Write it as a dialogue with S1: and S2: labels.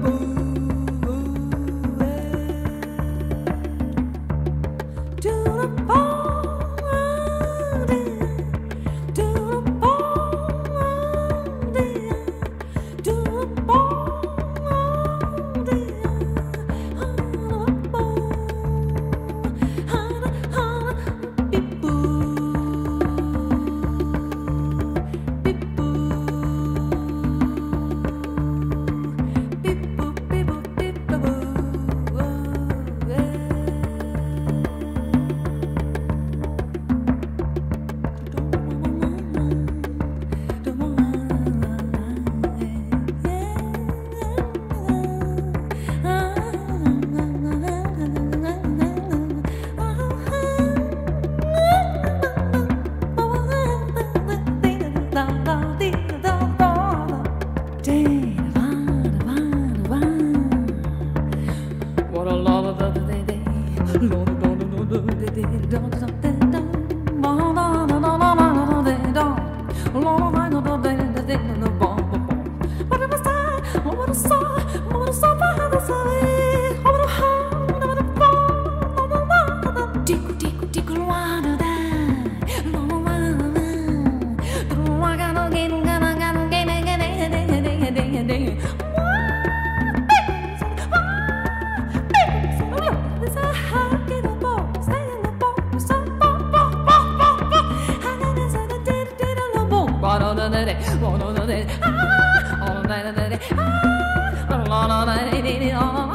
S1: boom. What a song, what a song behind the sun. on